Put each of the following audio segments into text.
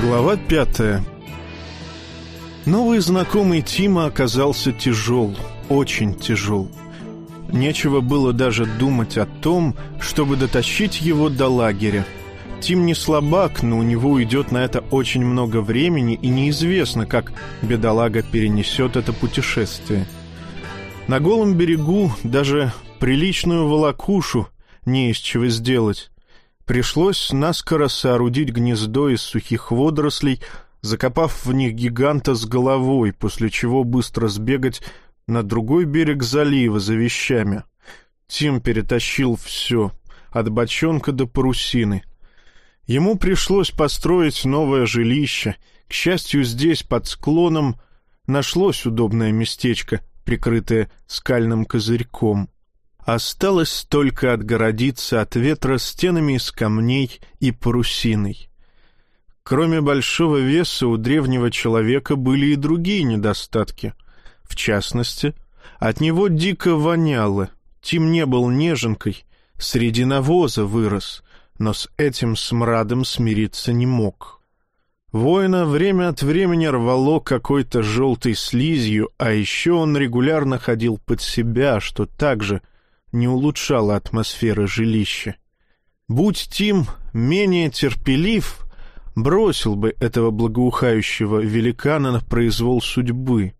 Глава пятая Новый знакомый Тима оказался тяжел, очень тяжел. Нечего было даже думать о том, чтобы дотащить его до лагеря. Тим не слабак, но у него уйдет на это очень много времени, и неизвестно, как бедолага перенесет это путешествие. На голом берегу даже приличную волокушу не из чего сделать. Пришлось наскоро соорудить гнездо из сухих водорослей, закопав в них гиганта с головой, после чего быстро сбегать на другой берег залива за вещами. Тим перетащил все, от бочонка до парусины. Ему пришлось построить новое жилище. К счастью, здесь, под склоном, нашлось удобное местечко, прикрытое скальным козырьком. Осталось только отгородиться от ветра стенами из камней и парусиной. Кроме большого веса у древнего человека были и другие недостатки. В частности, от него дико воняло. Тим не был неженкой, среди навоза вырос, но с этим смрадом смириться не мог. Воина время от времени рвало какой-то желтой слизью, а еще он регулярно ходил под себя, что также — не улучшала атмосферы жилища. Будь Тим менее терпелив, бросил бы этого благоухающего великана на произвол судьбы.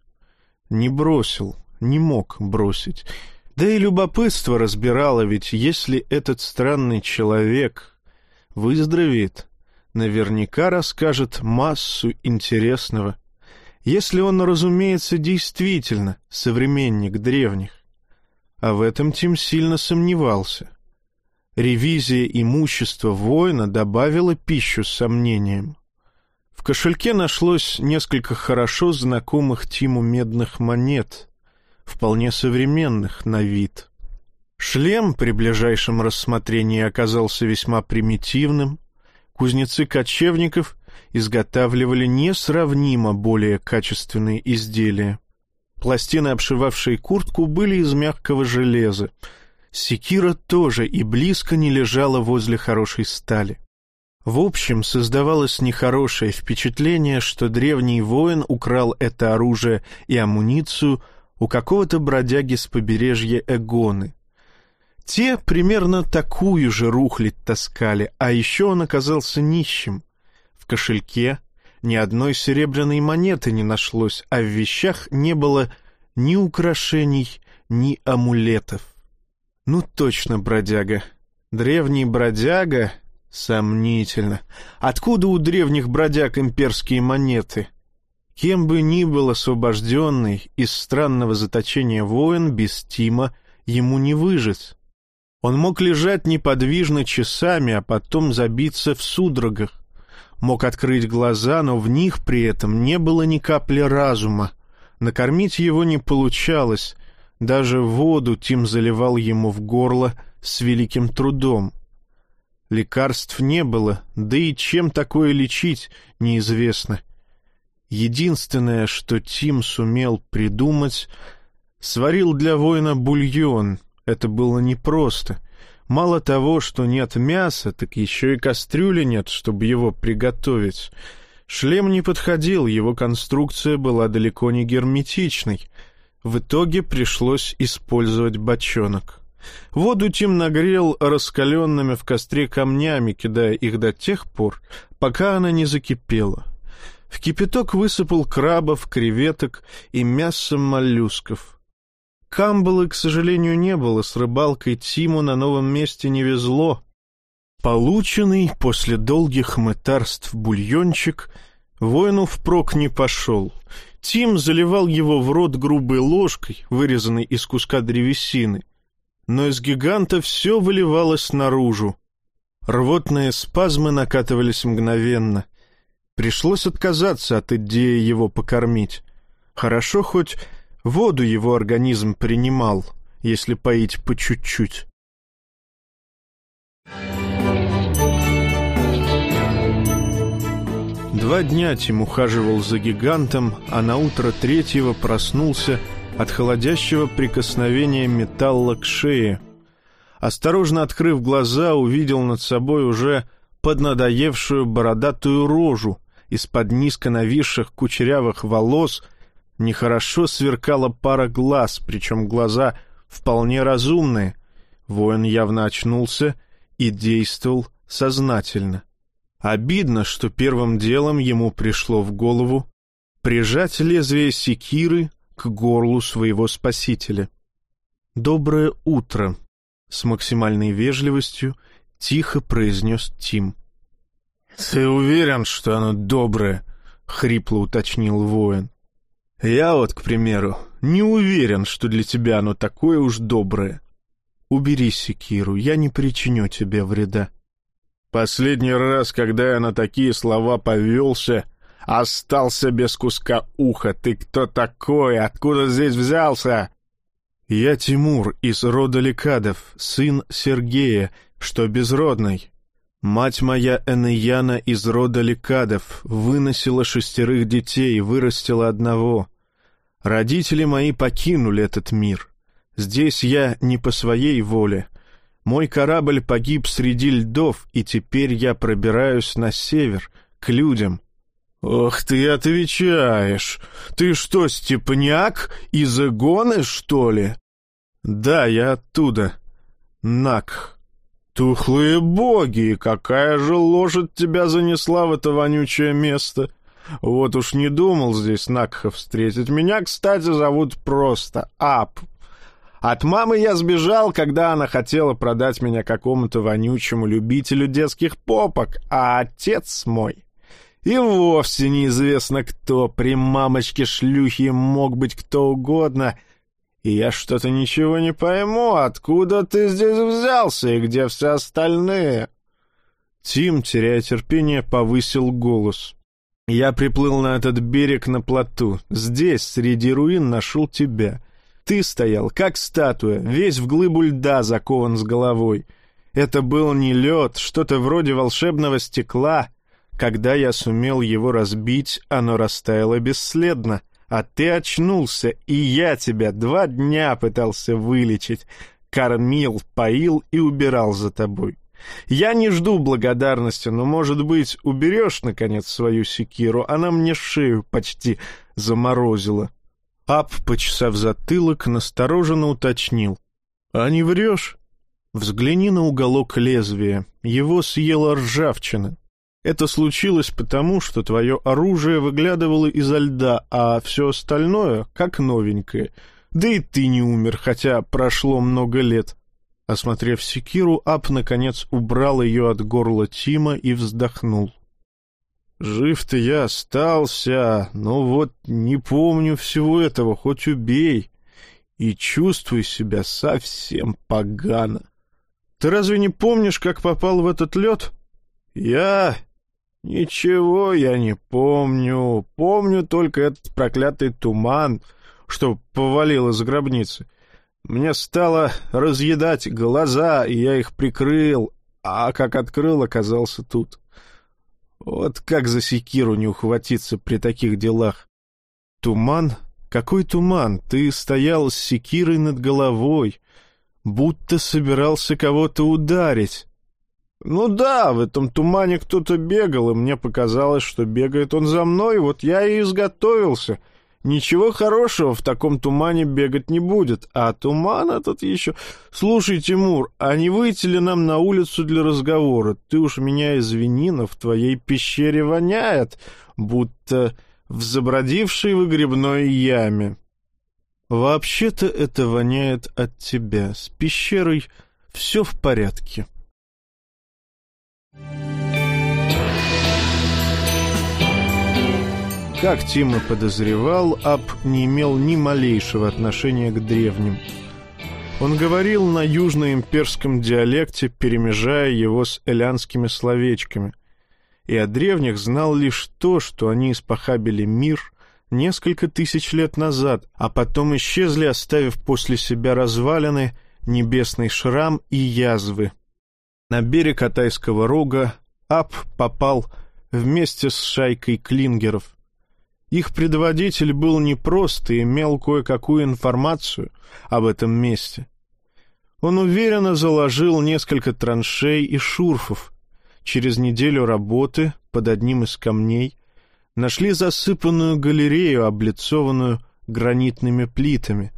Не бросил, не мог бросить. Да и любопытство разбирало, ведь если этот странный человек выздоровеет, наверняка расскажет массу интересного. Если он, разумеется, действительно современник древних а в этом Тим сильно сомневался. Ревизия имущества воина добавила пищу сомнениям. В кошельке нашлось несколько хорошо знакомых Тиму медных монет, вполне современных на вид. Шлем при ближайшем рассмотрении оказался весьма примитивным. Кузнецы кочевников изготавливали несравнимо более качественные изделия. Пластины, обшивавшие куртку, были из мягкого железа. Секира тоже и близко не лежала возле хорошей стали. В общем, создавалось нехорошее впечатление, что древний воин украл это оружие и амуницию у какого-то бродяги с побережья Эгоны. Те примерно такую же рухлядь таскали, а еще он оказался нищим. В кошельке ни одной серебряной монеты не нашлось, а в вещах не было ни украшений, ни амулетов. Ну точно, бродяга. Древний бродяга? Сомнительно. Откуда у древних бродяг имперские монеты? Кем бы ни был освобожденный из странного заточения воин, без Тима ему не выжить. Он мог лежать неподвижно часами, а потом забиться в судорогах мог открыть глаза, но в них при этом не было ни капли разума. Накормить его не получалось, даже воду Тим заливал ему в горло с великим трудом. Лекарств не было, да и чем такое лечить, неизвестно. Единственное, что Тим сумел придумать, сварил для воина бульон. Это было непросто. Мало того, что нет мяса, так еще и кастрюли нет, чтобы его приготовить. Шлем не подходил, его конструкция была далеко не герметичной. В итоге пришлось использовать бочонок. Воду Тим нагрел раскаленными в костре камнями, кидая их до тех пор, пока она не закипела. В кипяток высыпал крабов, креветок и мясо моллюсков. Камбалы, к сожалению, не было, с рыбалкой Тиму на новом месте не везло. Полученный после долгих мытарств бульончик воину впрок не пошел. Тим заливал его в рот грубой ложкой, вырезанной из куска древесины. Но из гиганта все выливалось наружу. Рвотные спазмы накатывались мгновенно. Пришлось отказаться от идеи его покормить. Хорошо хоть Воду его организм принимал, если поить по чуть-чуть. Два дня Тим ухаживал за гигантом, а на утро третьего проснулся от холодящего прикосновения металла к шее. Осторожно открыв глаза, увидел над собой уже поднадоевшую бородатую рожу. Из-под низко нависших кучерявых волос нехорошо сверкала пара глаз, причем глаза вполне разумные. Воин явно очнулся и действовал сознательно. Обидно, что первым делом ему пришло в голову прижать лезвие секиры к горлу своего спасителя. «Доброе утро!» — с максимальной вежливостью тихо произнес Тим. «Ты уверен, что оно доброе?» — хрипло уточнил воин. «Я вот, к примеру, не уверен, что для тебя оно такое уж доброе. Убери секиру, я не причиню тебе вреда». Последний раз, когда я на такие слова повелся, остался без куска уха. Ты кто такой? Откуда здесь взялся? Я Тимур из рода Лекадов, сын Сергея, что безродный. Мать моя Энеяна из рода Лекадов выносила шестерых детей вырастила одного. Родители мои покинули этот мир. Здесь я не по своей воле, мой корабль погиб среди льдов, и теперь я пробираюсь на север, к людям. «Ох ты отвечаешь! Ты что, степняк? Из Игоны, что ли?» «Да, я оттуда. Нак». «Тухлые боги! Какая же лошадь тебя занесла в это вонючее место!» Вот уж не думал здесь Накха встретить. Меня, кстати, зовут просто Ап. От мамы я сбежал, когда она хотела продать меня какому-то вонючему любителю детских попок, а отец мой... И вовсе неизвестно кто, при мамочке шлюхи мог быть кто угодно. И я что-то ничего не пойму, откуда ты здесь взялся и где все остальные?» Тим, теряя терпение, повысил голос. «Я приплыл на этот берег на плоту. Здесь, среди руин, нашел тебя. Ты стоял, как статуя, весь в глыбу льда закован с головой. Это был не лед, что-то вроде волшебного стекла. Когда я сумел его разбить, оно растаяло бесследно. А ты очнулся, и я тебя два дня пытался вылечить. Кормил, поил и убирал за тобой. Я не жду благодарности, но, может быть, уберешь, наконец, свою секиру? Она мне шею почти заморозила. Ап, почесав затылок, настороженно уточнил. «А не врешь?» «Взгляни на уголок лезвия. Его съела ржавчина. Это случилось потому, что твое оружие выглядывало изо льда, а все остальное — как новенькое. Да и ты не умер, хотя прошло много лет». Осмотрев секиру, Ап, наконец, убрал ее от горла Тима и вздохнул. Жив-то я остался, но вот не помню всего этого, хоть убей. И чувствую себя совсем погано. Ты разве не помнишь, как попал в этот лед? Я... Ничего я не помню. Помню только этот проклятый туман, что повалил из гробницы. Мне стало разъедать глаза, и я их прикрыл, а как открыл, оказался тут. Вот как за секиру не ухватиться при таких делах? Туман? Какой туман? Ты стоял с секирой над головой, будто собирался кого-то ударить. Ну да, в этом тумане кто-то бегал, и мне показалось, что бегает он за мной, вот я и изготовился — Ничего хорошего в таком тумане бегать не будет, а туман этот еще... Слушай, Тимур, а не выйти ли нам на улицу для разговора? Ты уж меня извини, но в твоей пещере воняет, будто в забродившей выгребной яме. Вообще-то это воняет от тебя. С пещерой все в порядке. Как Тима подозревал, Ап не имел ни малейшего отношения к древним. Он говорил на южноимперском диалекте, перемежая его с элянскими словечками, и о древних знал лишь то, что они испохабили мир несколько тысяч лет назад, а потом исчезли, оставив после себя развалины, небесный шрам и язвы. На берег Атайского рога Ап попал вместе с шайкой клингеров, Их предводитель был непрост и имел кое-какую информацию об этом месте. Он уверенно заложил несколько траншей и шурфов. Через неделю работы под одним из камней нашли засыпанную галерею, облицованную гранитными плитами.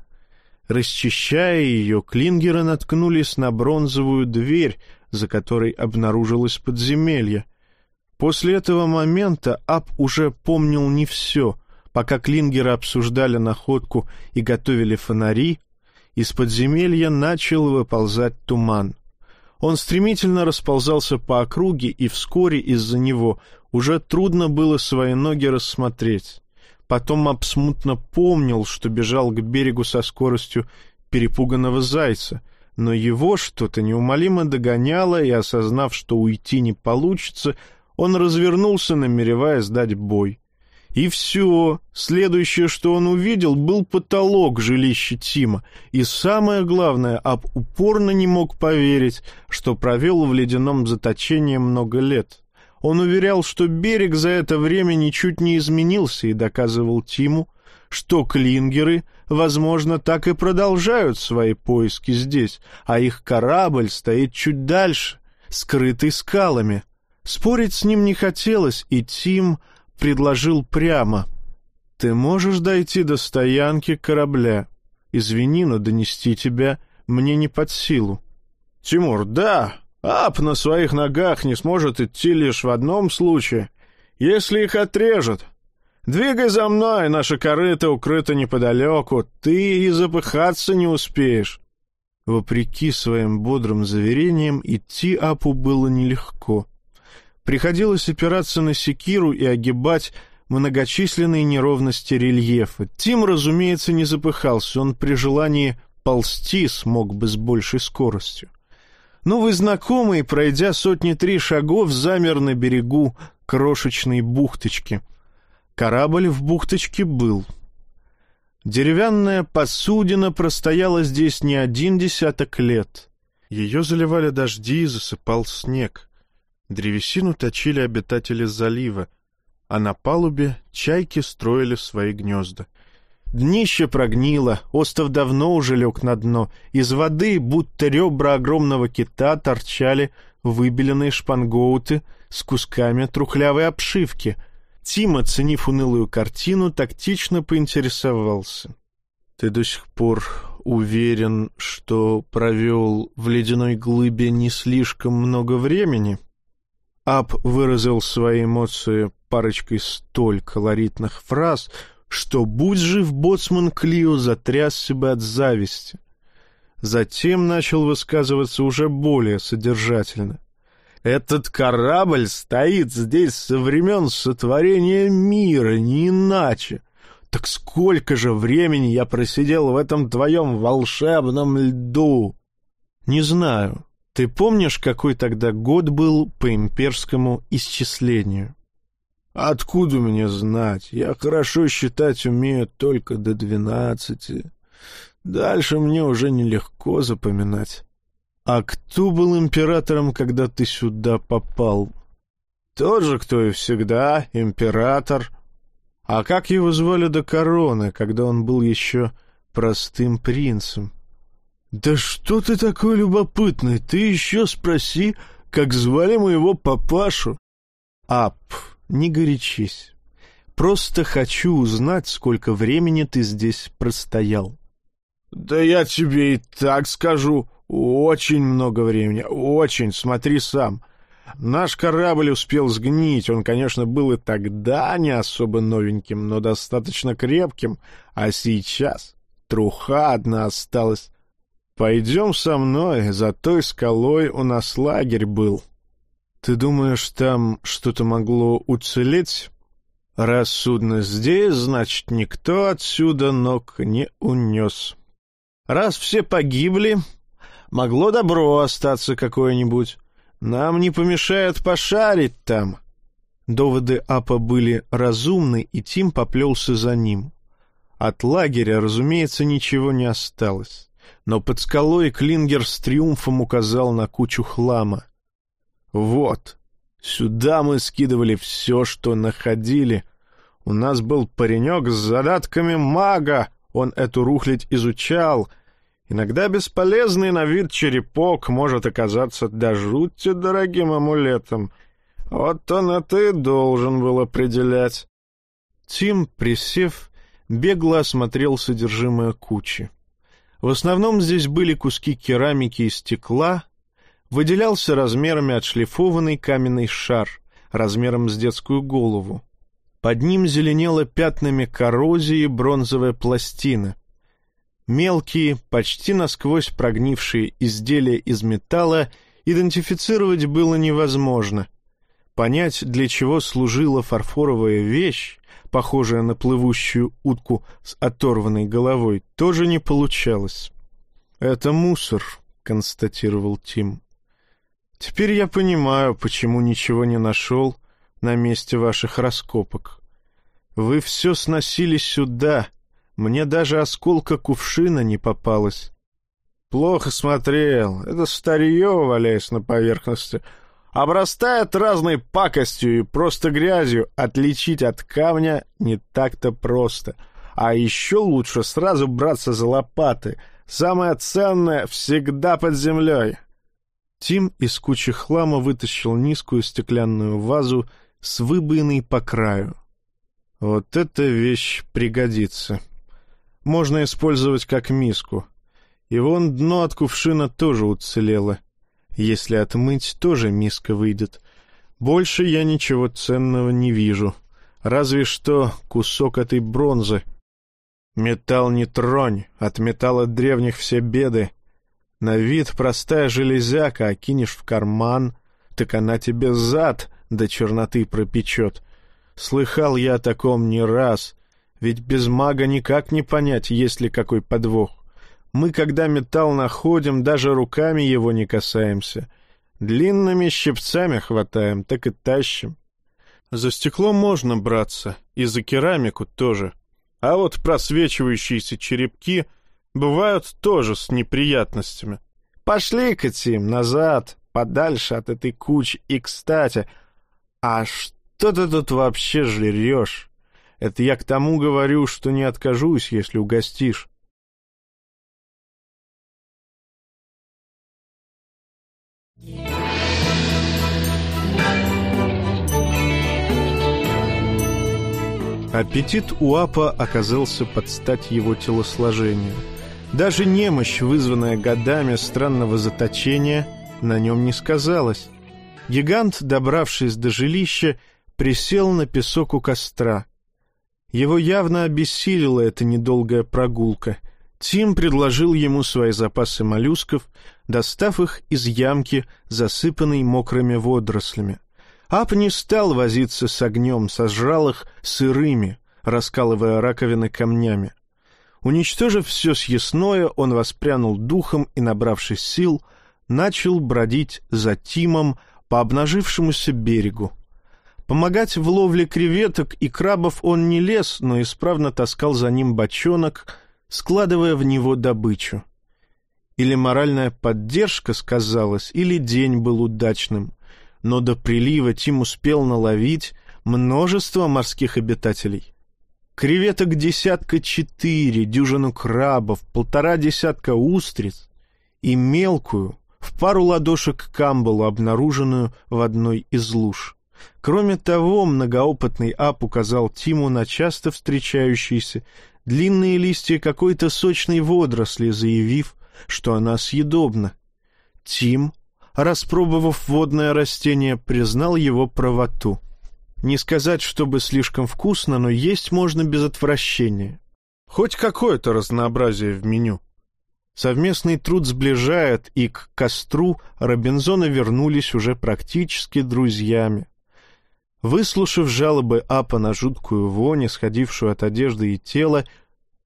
Расчищая ее, клингеры наткнулись на бронзовую дверь, за которой обнаружилось подземелье — После этого момента Ап уже помнил не все. Пока клингеры обсуждали находку и готовили фонари, из подземелья начал выползать туман. Он стремительно расползался по округе, и вскоре из-за него уже трудно было свои ноги рассмотреть. Потом Ап смутно помнил, что бежал к берегу со скоростью перепуганного зайца, но его что-то неумолимо догоняло, и, осознав, что уйти не получится, он развернулся, намереваясь дать бой. И все. Следующее, что он увидел, был потолок жилища Тима. И самое главное, Аб упорно не мог поверить, что провел в ледяном заточении много лет. Он уверял, что берег за это время ничуть не изменился и доказывал Тиму, что клингеры, возможно, так и продолжают свои поиски здесь, а их корабль стоит чуть дальше, скрытый скалами — Спорить с ним не хотелось, и Тим предложил прямо. «Ты можешь дойти до стоянки корабля. Извини, но донести тебя мне не под силу». «Тимур, да, Ап на своих ногах не сможет идти лишь в одном случае, если их отрежут. Двигай за мной, наша корыта укрыта неподалеку, ты и запыхаться не успеешь». Вопреки своим бодрым заверениям, идти Апу было нелегко. Приходилось опираться на секиру и огибать многочисленные неровности рельефа. Тим, разумеется, не запыхался, он при желании ползти смог бы с большей скоростью. Новый знакомый, пройдя сотни-три шагов, замер на берегу крошечной бухточки. Корабль в бухточке был. Деревянная посудина простояла здесь не один десяток лет. Ее заливали дожди и засыпал снег. Древесину точили обитатели залива, а на палубе чайки строили свои гнезда. Днище прогнило, остров давно уже лег на дно. Из воды, будто ребра огромного кита, торчали выбеленные шпангоуты с кусками трухлявой обшивки. Тим, оценив унылую картину, тактично поинтересовался. — Ты до сих пор уверен, что провел в ледяной глыбе не слишком много времени? — Ап выразил свои эмоции парочкой столь колоритных фраз, что, будь жив боцман Клио, затрясся бы от зависти. Затем начал высказываться уже более содержательно. «Этот корабль стоит здесь со времен сотворения мира, не иначе. Так сколько же времени я просидел в этом твоем волшебном льду?» «Не знаю», ты помнишь, какой тогда год был по имперскому исчислению? Откуда мне знать? Я хорошо считать умею только до двенадцати. Дальше мне уже нелегко запоминать. А кто был императором, когда ты сюда попал? Тот же, кто и всегда, император. А как его звали до короны, когда он был еще простым принцем? «Да что ты такой любопытный? Ты еще спроси, как звали моего папашу?» «Ап, не горячись. Просто хочу узнать, сколько времени ты здесь простоял». «Да я тебе и так скажу. Очень много времени. Очень. Смотри сам. Наш корабль успел сгнить. Он, конечно, был и тогда не особо новеньким, но достаточно крепким. А сейчас труха одна осталась. «Пойдем со мной, за той скалой у нас лагерь был. Ты думаешь, там что-то могло уцелеть? Раз судно здесь, значит, никто отсюда ног не унес. Раз все погибли, могло добро остаться какое-нибудь. Нам не помешает пошарить там». Доводы Апа были разумны, и Тим поплелся за ним. От лагеря, разумеется, ничего не осталось но под скалой Клингер с триумфом указал на кучу хлама. «Вот, сюда мы скидывали все, что находили. У нас был паренек с задатками мага, он эту рухлядь изучал. Иногда бесполезный на вид черепок может оказаться до жути дорогим амулетом. Вот он это и должен был определять. Тим, присев, бегло осмотрел содержимое кучи. В основном здесь были куски керамики и стекла, выделялся размерами отшлифованный каменный шар, размером с детскую голову. Под ним зеленела пятнами коррозии бронзовая пластина. Мелкие, почти насквозь прогнившие изделия из металла идентифицировать было невозможно. Понять, для чего служила фарфоровая вещь, похожая на плывущую утку с оторванной головой, тоже не получалось. «Это мусор», — констатировал Тим. «Теперь я понимаю, почему ничего не нашел на месте ваших раскопок. Вы все сносили сюда, мне даже осколка кувшина не попалось». «Плохо смотрел, это старье, валяясь на поверхности», обрастает разной пакостью и просто грязью. Отличить от камня не так-то просто. А еще лучше сразу браться за лопаты. Самое ценное всегда под землей. Тим из кучи хлама вытащил низкую стеклянную вазу с выбоиной по краю. Вот эта вещь пригодится. Можно использовать как миску. И вон дно от кувшина тоже уцелело. Если отмыть, тоже миска выйдет. Больше я ничего ценного не вижу. Разве что кусок этой бронзы. Металл не тронь, от металла древних все беды. На вид простая железяка, а кинешь в карман, так она тебе зад до черноты пропечет. Слыхал я о таком не раз, ведь без мага никак не понять, есть ли какой подвох. Мы, когда металл находим, даже руками его не касаемся. Длинными щипцами хватаем, так и тащим. За стекло можно браться, и за керамику тоже. А вот просвечивающиеся черепки бывают тоже с неприятностями. Пошли-ка, Тим, назад, подальше от этой кучи. И, кстати, а что ты тут вообще жрешь? Это я к тому говорю, что не откажусь, если угостишь. Аппетит у Апа оказался под стать его телосложению. Даже немощь, вызванная годами странного заточения, на нем не сказалась. Гигант, добравшись до жилища, присел на песок у костра. Его явно обессилила эта недолгая прогулка. Тим предложил ему свои запасы моллюсков, достав их из ямки, засыпанной мокрыми водорослями. Ап не стал возиться с огнем, сожрал их сырыми, раскалывая раковины камнями. Уничтожив все съестное, он воспрянул духом и, набравшись сил, начал бродить за Тимом по обнажившемуся берегу. Помогать в ловле креветок и крабов он не лез, но исправно таскал за ним бочонок, складывая в него добычу. Или моральная поддержка сказалась, или день был удачным но до прилива Тим успел наловить множество морских обитателей. Креветок десятка четыре, дюжину крабов, полтора десятка устриц и мелкую, в пару ладошек камбалу, обнаруженную в одной из луж. Кроме того, многоопытный Ап указал Тиму на часто встречающиеся длинные листья какой-то сочной водоросли, заявив, что она съедобна. Тим распробовав водное растение, признал его правоту. Не сказать, чтобы слишком вкусно, но есть можно без отвращения. Хоть какое-то разнообразие в меню. Совместный труд сближает, и к костру Робинзоны вернулись уже практически друзьями. Выслушав жалобы Апа на жуткую вонь, исходившую от одежды и тела,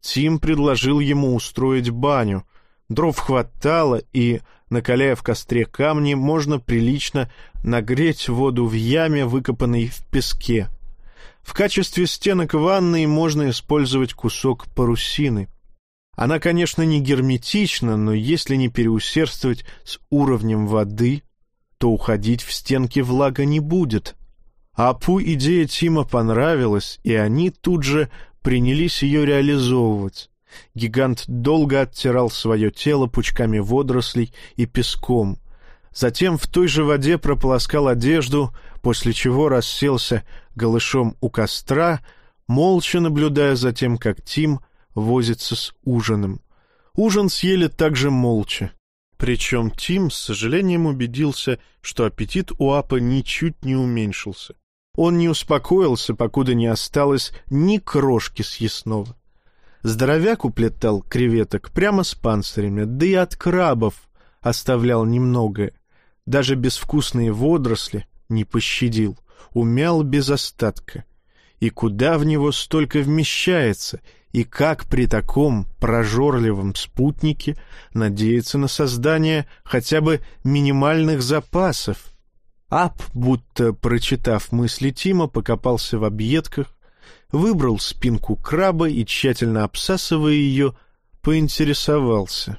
Тим предложил ему устроить баню. Дров хватало, и накаляя в костре камни, можно прилично нагреть воду в яме, выкопанной в песке. В качестве стенок ванной можно использовать кусок парусины. Она, конечно, не герметична, но если не переусердствовать с уровнем воды, то уходить в стенки влага не будет. Апу идея Тима понравилась, и они тут же принялись ее реализовывать. Гигант долго оттирал свое тело пучками водорослей и песком. Затем в той же воде прополоскал одежду, после чего расселся голышом у костра, молча наблюдая за тем, как Тим возится с ужином. Ужин съели также молча. Причем Тим с сожалением убедился, что аппетит у Апа ничуть не уменьшился. Он не успокоился, покуда не осталось ни крошки съестного. Здоровяк уплетал креветок прямо с панцирями, да и от крабов оставлял немногое. Даже безвкусные водоросли не пощадил, умял без остатка. И куда в него столько вмещается, и как при таком прожорливом спутнике надеяться на создание хотя бы минимальных запасов? Ап, будто прочитав мысли Тима, покопался в объедках, выбрал спинку краба и, тщательно обсасывая ее, поинтересовался.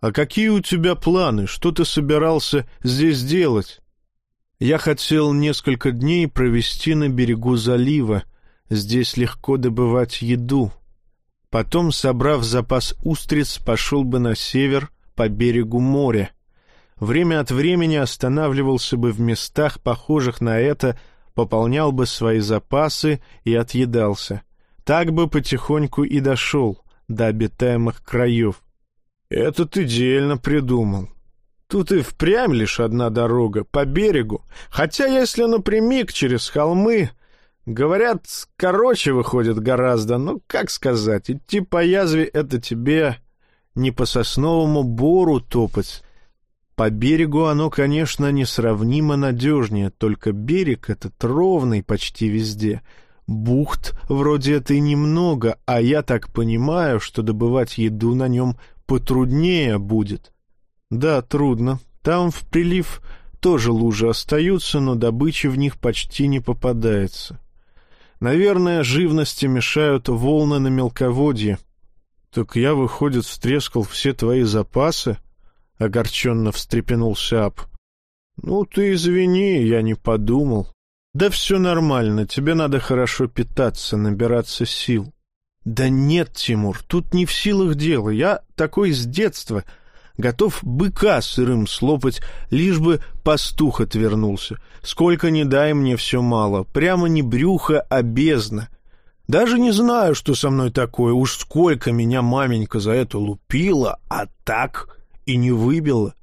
«А какие у тебя планы? Что ты собирался здесь делать?» «Я хотел несколько дней провести на берегу залива. Здесь легко добывать еду. Потом, собрав запас устриц, пошел бы на север по берегу моря. Время от времени останавливался бы в местах, похожих на это, — пополнял бы свои запасы и отъедался. Так бы потихоньку и дошел до обитаемых краев. Это ты дельно придумал. Тут и впрямь лишь одна дорога, по берегу. Хотя если напрямик через холмы... Говорят, короче выходит гораздо, но, как сказать, идти по язве — это тебе не по сосновому бору топать, по берегу оно, конечно, несравнимо надежнее, только берег этот ровный почти везде. Бухт вроде этой немного, а я так понимаю, что добывать еду на нем потруднее будет. Да, трудно. Там в прилив тоже лужи остаются, но добычи в них почти не попадается. Наверное, живности мешают волны на мелководье. Так я, выходит, встрескал все твои запасы? — огорченно встрепенулся Ап. «Ну, ты извини, я не подумал. Да все нормально, тебе надо хорошо питаться, набираться сил». «Да нет, Тимур, тут не в силах дело. Я такой с детства, готов быка сырым слопать, лишь бы пастух отвернулся. Сколько не дай мне все мало, прямо не брюхо, а бездна. Даже не знаю, что со мной такое, уж сколько меня маменька за это лупила, а так и не выбило.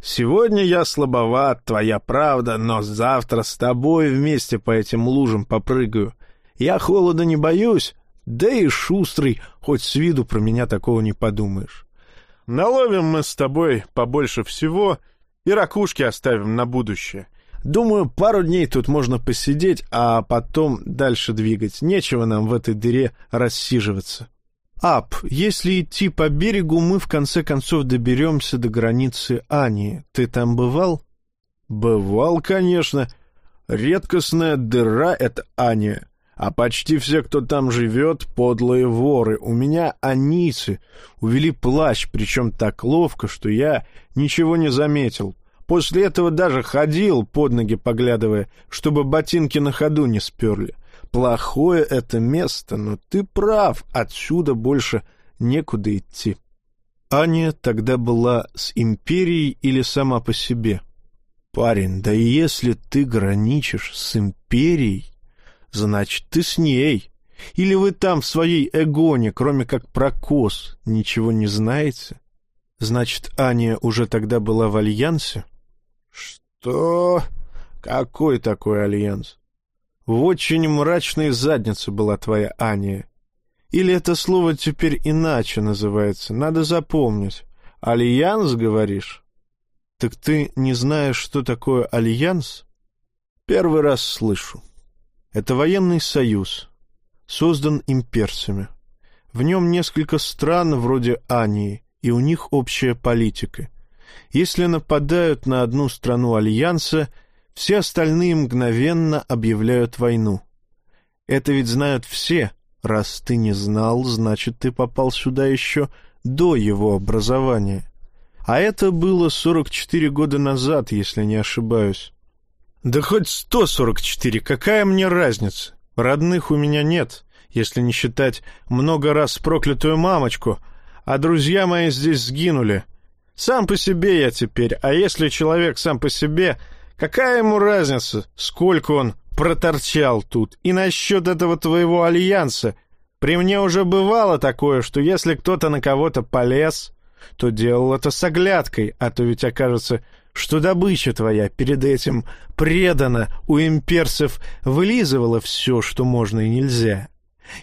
Сегодня я слабоват, твоя правда, но завтра с тобой вместе по этим лужам попрыгаю. Я холода не боюсь, да и шустрый, хоть с виду про меня такого не подумаешь. Наловим мы с тобой побольше всего и ракушки оставим на будущее. Думаю, пару дней тут можно посидеть, а потом дальше двигать. Нечего нам в этой дыре рассиживаться. Ап, если идти по берегу, мы в конце концов доберемся до границы Ани. Ты там бывал? Бывал, конечно. Редкостная дыра — это Аня. А почти все, кто там живет, подлые воры. У меня анисы увели плащ, причем так ловко, что я ничего не заметил. После этого даже ходил, под ноги поглядывая, чтобы ботинки на ходу не сперли. Плохое это место, но ты прав, отсюда больше некуда идти. Аня тогда была с империей или сама по себе? Парень, да если ты граничишь с империей, значит, ты с ней. Или вы там в своей эгоне, кроме как про кос, ничего не знаете? Значит, Аня уже тогда была в альянсе? Что? Какой такой альянс? В очень мрачной заднице была твоя Аня. Или это слово теперь иначе называется, надо запомнить. Альянс, говоришь? Так ты не знаешь, что такое альянс? Первый раз слышу. Это военный союз, создан имперцами. В нем несколько стран вроде Ании, и у них общая политика. Если нападают на одну страну альянса — все остальные мгновенно объявляют войну. Это ведь знают все. Раз ты не знал, значит, ты попал сюда еще до его образования. А это было 44 года назад, если не ошибаюсь. Да хоть 144, какая мне разница? Родных у меня нет, если не считать много раз проклятую мамочку, а друзья мои здесь сгинули. Сам по себе я теперь, а если человек сам по себе, какая ему разница, сколько он проторчал тут? И насчет этого твоего альянса. При мне уже бывало такое, что если кто-то на кого-то полез, то делал это с оглядкой, а то ведь окажется, что добыча твоя перед этим предана у имперцев вылизывала все, что можно и нельзя.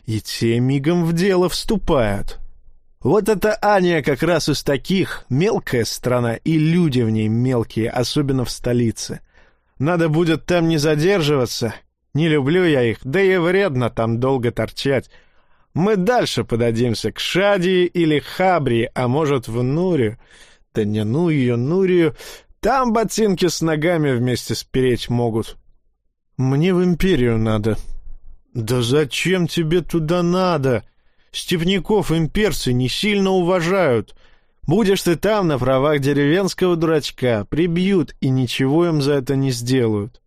И те мигом в дело вступают. Вот это Аня как раз из таких, мелкая страна, и люди в ней мелкие, особенно в столице. Надо будет там не задерживаться. Не люблю я их, да и вредно там долго торчать. Мы дальше подадимся к Шадии или Хабри, а может, в Нурию. Да не ну ее, Нурию. Там ботинки с ногами вместе спереть могут. Мне в Империю надо. Да зачем тебе туда надо? Степняков имперцы не сильно уважают. Будешь ты там на правах деревенского дурачка, прибьют и ничего им за это не сделают.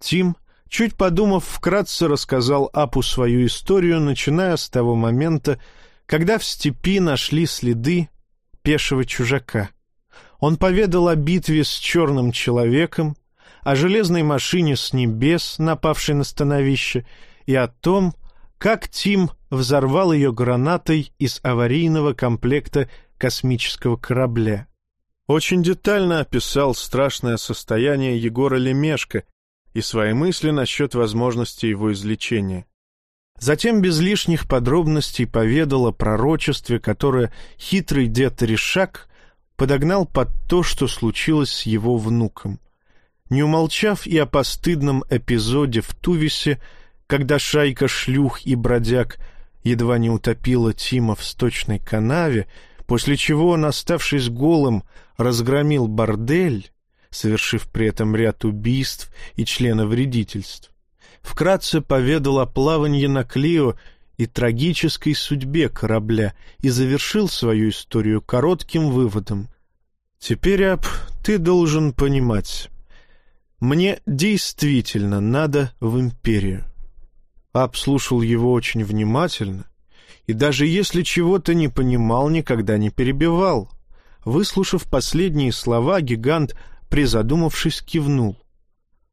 Тим Чуть подумав, вкратце рассказал Апу свою историю, начиная с того момента, когда в степи нашли следы пешего чужака. Он поведал о битве с черным человеком, о железной машине с небес, напавшей на становище, и о том, как Тим взорвал ее гранатой из аварийного комплекта космического корабля. Очень детально описал страшное состояние Егора Лемешка, и свои мысли насчет возможности его излечения. Затем без лишних подробностей поведал о пророчестве, которое хитрый дед Ришак подогнал под то, что случилось с его внуком. Не умолчав и о постыдном эпизоде в Тувисе, когда шайка шлюх и бродяг едва не утопила Тима в сточной канаве, после чего он, оставшись голым, разгромил бордель, совершив при этом ряд убийств и членовредительств. Вкратце поведал о плавании на Клио и трагической судьбе корабля и завершил свою историю коротким выводом. «Теперь, Аб, ты должен понимать. Мне действительно надо в империю». Аб слушал его очень внимательно, и даже если чего-то не понимал, никогда не перебивал. Выслушав последние слова, гигант призадумавшись, кивнул.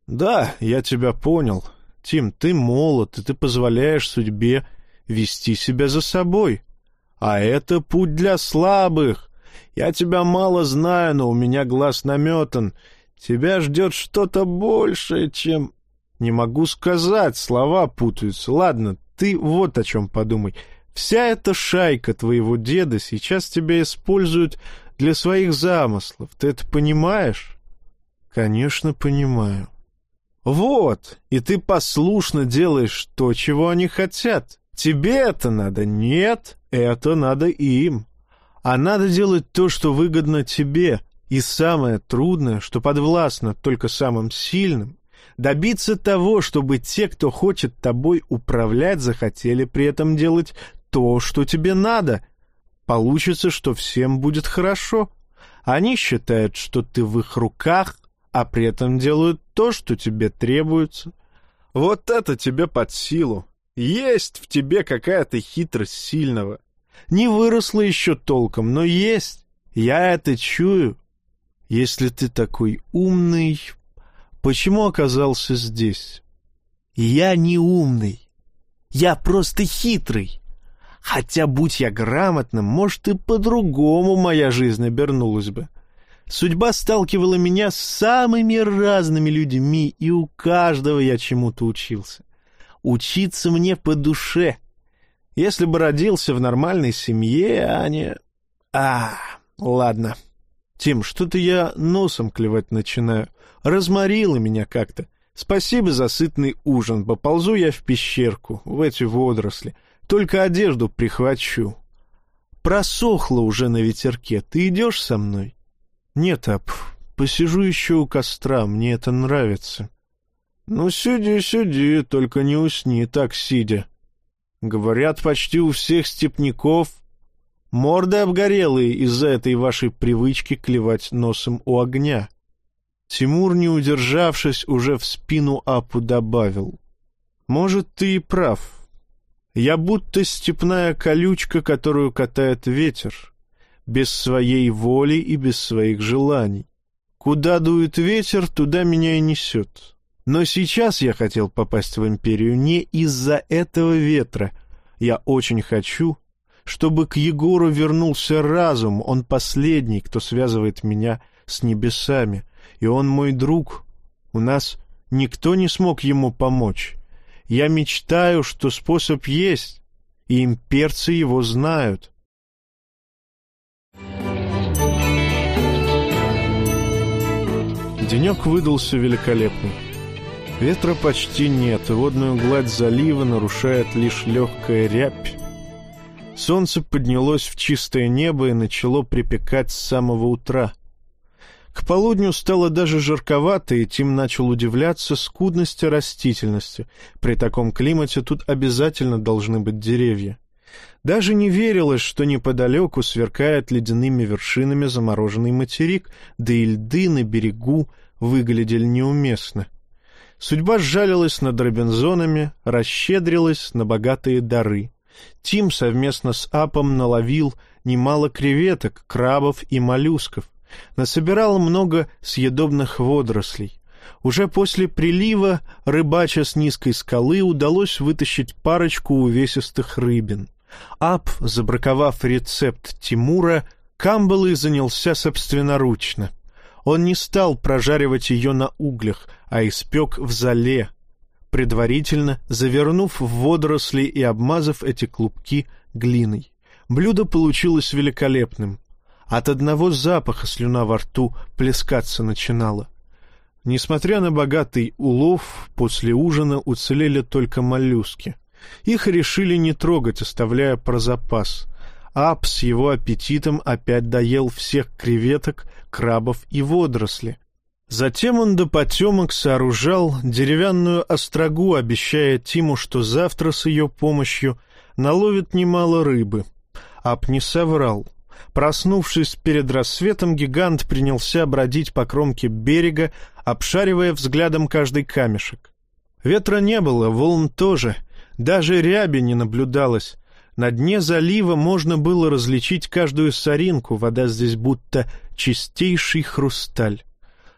«Да, я тебя понял. Тим, ты молод, и ты позволяешь судьбе вести себя за собой. А это путь для слабых. Я тебя мало знаю, но у меня глаз наметан. Тебя ждет что-то большее, чем... Не могу сказать, слова путаются. Ладно, ты вот о чем подумай. Вся эта шайка твоего деда сейчас тебя используют для своих замыслов. Ты это понимаешь? Конечно, понимаю. Вот, и ты послушно делаешь то, чего они хотят. Тебе это надо? Нет, это надо им. А надо делать то, что выгодно тебе. И самое трудное, что подвластно только самым сильным, добиться того, чтобы те, кто хочет тобой управлять, захотели при этом делать то, что тебе надо. Получится, что всем будет хорошо. Они считают, что ты в их руках, а при этом делают то, что тебе требуется. Вот это тебе под силу. Есть в тебе какая-то хитрость сильного. Не выросла еще толком, но есть. Я это чую. Если ты такой умный, почему оказался здесь? Я не умный. Я просто хитрый. Хотя, будь я грамотным, может, и по-другому моя жизнь обернулась бы. Судьба сталкивала меня с самыми разными людьми, и у каждого я чему-то учился. Учиться мне по душе. Если бы родился в нормальной семье, а не... А, ладно. Тим, что-то я носом клевать начинаю. Разморило меня как-то. Спасибо за сытный ужин. Поползу я в пещерку, в эти водоросли. Только одежду прихвачу. Просохло уже на ветерке. Ты идешь со мной? «Нет, Ап, посижу еще у костра, мне это нравится». «Ну, сиди, сиди, только не усни так сидя. Говорят, почти у всех степняков морды обгорелые из-за этой вашей привычки клевать носом у огня». Тимур, не удержавшись, уже в спину Апу добавил. «Может, ты и прав. Я будто степная колючка, которую катает ветер, без своей воли и без своих желаний. Куда дует ветер, туда меня и несет. Но сейчас я хотел попасть в империю не из-за этого ветра. Я очень хочу, чтобы к Егору вернулся разум, он последний, кто связывает меня с небесами, и он мой друг. У нас никто не смог ему помочь. Я мечтаю, что способ есть, и имперцы его знают. Денек выдался великолепный. Ветра почти нет, водную гладь залива нарушает лишь легкая рябь. Солнце поднялось в чистое небо и начало припекать с самого утра. К полудню стало даже жарковато, и Тим начал удивляться скудности растительности. При таком климате тут обязательно должны быть деревья. Даже не верилось, что неподалеку сверкает ледяными вершинами замороженный материк, да и льды на берегу выглядели неуместно. Судьба сжалилась над Робинзонами, расщедрилась на богатые дары. Тим совместно с Апом наловил немало креветок, крабов и моллюсков. Насобирал много съедобных водорослей. Уже после прилива рыбача с низкой скалы удалось вытащить парочку увесистых рыбин. Ап, забраковав рецепт Тимура, Камбалы занялся собственноручно — он не стал прожаривать ее на углях, а испек в зале, предварительно завернув в водоросли и обмазав эти клубки глиной. Блюдо получилось великолепным. От одного запаха слюна во рту плескаться начинала. Несмотря на богатый улов, после ужина уцелели только моллюски. Их решили не трогать, оставляя про запас. Ап с его аппетитом опять доел всех креветок, крабов и водоросли. Затем он до потемок сооружал деревянную острогу, обещая Тиму, что завтра с ее помощью наловит немало рыбы. Ап не соврал. Проснувшись перед рассветом, гигант принялся бродить по кромке берега, обшаривая взглядом каждый камешек. Ветра не было, волн тоже, даже ряби не наблюдалось, на дне залива можно было различить каждую соринку, вода здесь будто чистейший хрусталь.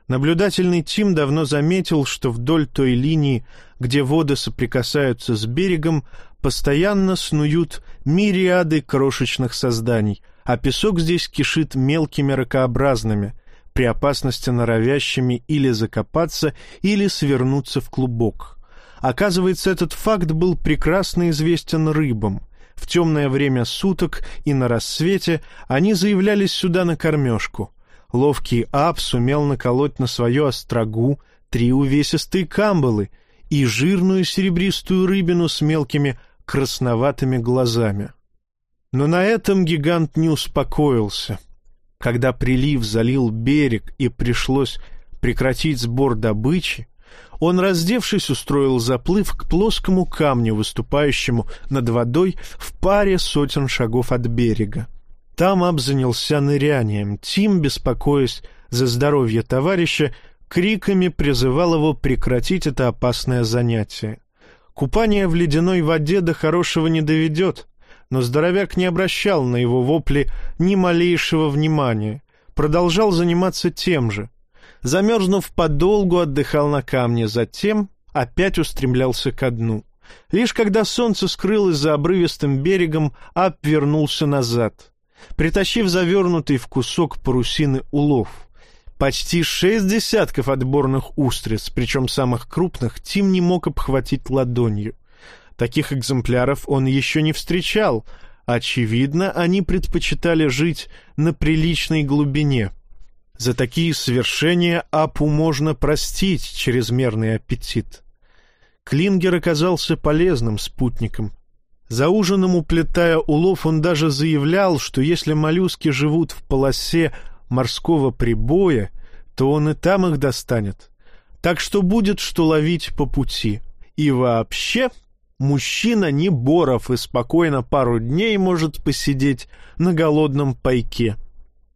Наблюдательный Тим давно заметил, что вдоль той линии, где воды соприкасаются с берегом, постоянно снуют мириады крошечных созданий, а песок здесь кишит мелкими ракообразными, при опасности норовящими или закопаться, или свернуться в клубок. Оказывается, этот факт был прекрасно известен рыбам — в темное время суток и на рассвете они заявлялись сюда на кормежку. Ловкий Ап сумел наколоть на свою острогу три увесистые камбалы и жирную серебристую рыбину с мелкими красноватыми глазами. Но на этом гигант не успокоился. Когда прилив залил берег и пришлось прекратить сбор добычи, он, раздевшись, устроил заплыв к плоскому камню, выступающему над водой в паре сотен шагов от берега. Там Аб занялся нырянием. Тим, беспокоясь за здоровье товарища, криками призывал его прекратить это опасное занятие. Купание в ледяной воде до хорошего не доведет, но здоровяк не обращал на его вопли ни малейшего внимания, продолжал заниматься тем же. Замерзнув подолгу, отдыхал на камне, затем опять устремлялся ко дну. Лишь когда солнце скрылось за обрывистым берегом, Ап вернулся назад, притащив завернутый в кусок парусины улов. Почти шесть десятков отборных устриц, причем самых крупных, Тим не мог обхватить ладонью. Таких экземпляров он еще не встречал. Очевидно, они предпочитали жить на приличной глубине — за такие свершения Апу можно простить чрезмерный аппетит. Клингер оказался полезным спутником. За ужином, уплетая улов, он даже заявлял, что если моллюски живут в полосе морского прибоя, то он и там их достанет. Так что будет что ловить по пути. И вообще, мужчина не боров и спокойно пару дней может посидеть на голодном пайке.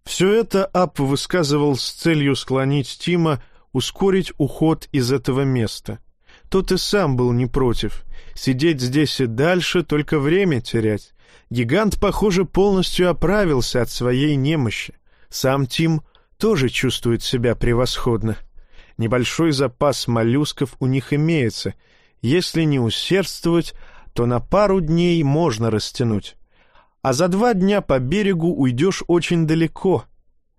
Все это Ап высказывал с целью склонить Тима ускорить уход из этого места. Тот и сам был не против. Сидеть здесь и дальше, только время терять. Гигант, похоже, полностью оправился от своей немощи. Сам Тим тоже чувствует себя превосходно. Небольшой запас моллюсков у них имеется. Если не усердствовать, то на пару дней можно растянуть. А за два дня по берегу уйдешь очень далеко.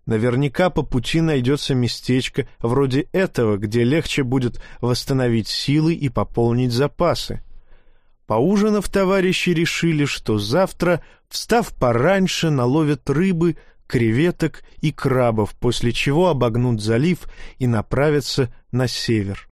Наверняка по пути найдется местечко вроде этого, где легче будет восстановить силы и пополнить запасы. Поужинав, товарищи решили, что завтра, встав пораньше, наловят рыбы, креветок и крабов, после чего обогнут залив и направятся на север.